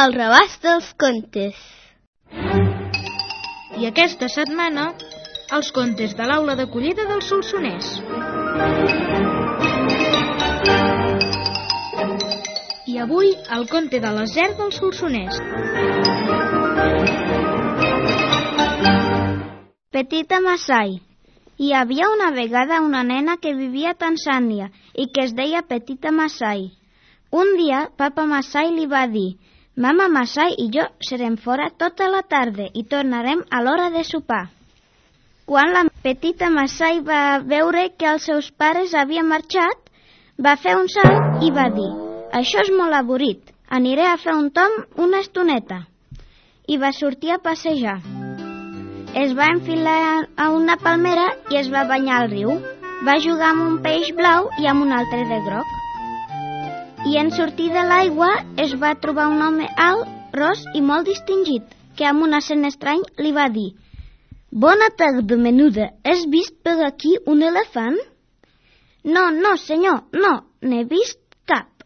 El rebàs dels contes. I aquesta setmana, els contes de l'aula d'acollida del Solsonès. I avui, el conte de l'aser del Solsonès. Petita Masai. Hi havia una vegada una nena que vivia a Tanzània i que es deia Petita Masai. Un dia, papa Masai li va dir Mama Masai i jo serem fora tota la tarda i tornarem a l'hora de sopar. Quan la petita Masai va veure que els seus pares havien marxat, va fer un salt i va dir «Això és molt avorrit, aniré a fer un tom una estoneta». I va sortir a passejar. Es va enfilar a una palmera i es va banyar al riu. Va jugar amb un peix blau i amb un altre de groc i en sortir de l'aigua es va trobar un home alt, ros i molt distingit, que amb un accent estrany li va dir «Bona tarda, menuda, has vist per aquí un elefant?» «No, no, senyor, no, n'he vist cap».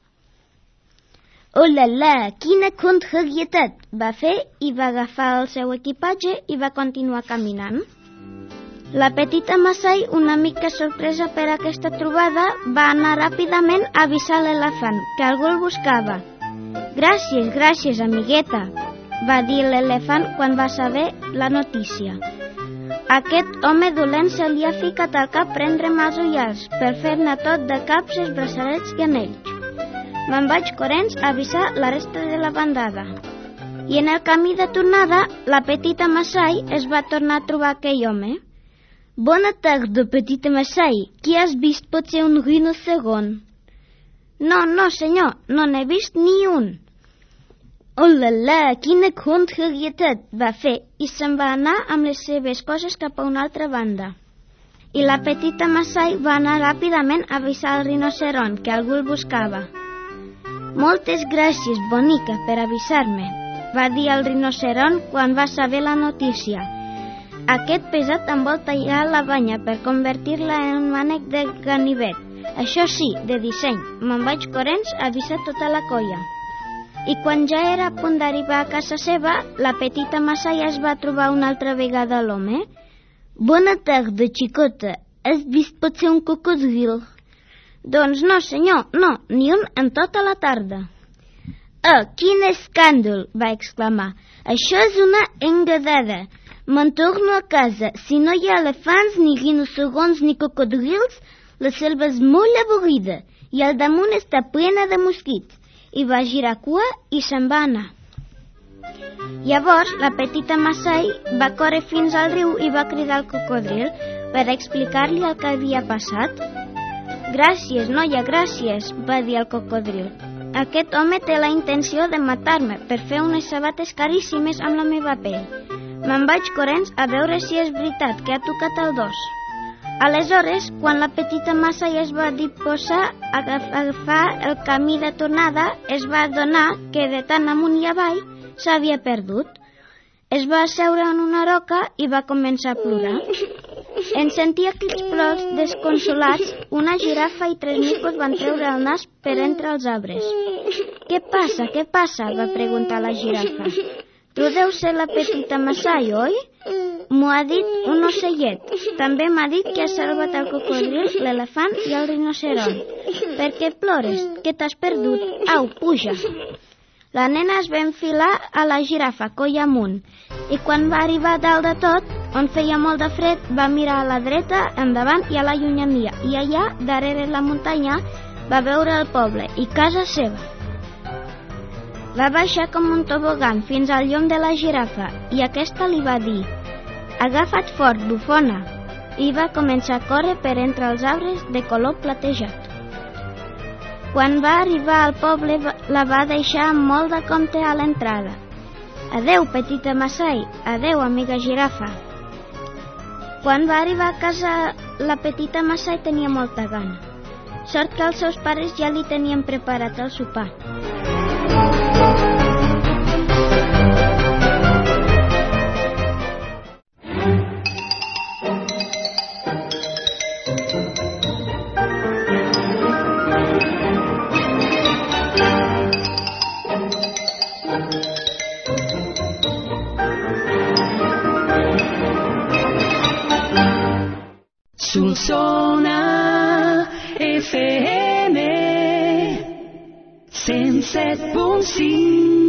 «Oh la la, quina contrarietat!» va fer i va agafar el seu equipatge i va continuar caminant. La petita Masai, una mica sorpresa per aquesta trobada, va anar ràpidament a avisar l'elefant que algú el buscava. Gràcies, gràcies, amigueta, va dir l'elefant quan va saber la notícia. Aquest home dolent se li ha ficat al cap prendre'm els ullals per fer-ne tot de caps, braçalets i anells. Me'n vaig corrents a avisar la resta de la bandada. I en el camí de tornada, la petita Masai es va tornar a trobar aquell home. Bona tarda, petita Massai. Qui has vist pot ser un rinoceron? No, no, senyor, no n'he vist ni un. Oh la la, quina contrarietat va fer i se'n va anar amb les seves coses cap a una altra banda. I la petita Massai va anar ràpidament a avisar al rinoceron que algú el buscava. Moltes gràcies, bonica, per avisar-me, va dir el rinoceron quan va saber la notícia aquest pesat em vol tallar la banya per convertir-la en un mànec de ganivet. Això sí, de disseny. Me'n vaig corrents a avisar tota la colla. I quan ja era a punt d'arribar a casa seva, la petita massa ja es va trobar una altra vegada l'home. Bona tarda, xicota. Has vist potser un cocodril? Doncs no, senyor, no, ni un en tota la tarda. Oh, quin escàndol! va exclamar. Això és una engadada. Me'n torno a casa. Si no hi ha elefants, ni rinocerons, ni cocodrils, la selva és molt avorrida i al damunt està plena de mosquits. I va girar cua i se'n va anar. Llavors, la petita Masai va córrer fins al riu i va cridar al cocodril per explicar-li el que havia passat. Gràcies, noia, gràcies, va dir el cocodril. Aquest home té la intenció de matar-me per fer unes sabates caríssimes amb la meva pell Me'n vaig corrents a veure si és veritat que ha tocat el dos. Aleshores, quan la petita massa ja es va disposar a agafar el camí de tornada, es va adonar que de tant amunt i avall s'havia perdut. Es va asseure en una roca i va començar a plorar. En sentir aquells plors desconsolats, una girafa i tres micos van treure el nas per entre els arbres. Què passa, què passa? va preguntar la girafa. Tu deus ser la petita Massai, oi? M'ho ha dit un ocellet. També m'ha dit que has salvat el cocodril, l'elefant i el rinoceron. Per què plores? Que t'has perdut? Au, puja! La nena es va enfilar a la girafa, coll amunt, i quan va arribar dalt de tot, on feia molt de fred, va mirar a la dreta, endavant i a la llunyania, i allà, darrere la muntanya, va veure el poble i casa seva. Va baixar com un tobogan fins al llom de la girafa i aquesta li va dir «Agafa't fort, bufona!» i va començar a córrer per entre els arbres de color platejat. Quan va arribar al poble la va deixar amb molt de compte a l'entrada. Adeu, petita Masai, adeu, amiga girafa. Quan va arribar a casa, la petita Masai tenia molta gana. Sort que els seus pares ja li tenien preparat el sopar. Susona FM. 107.5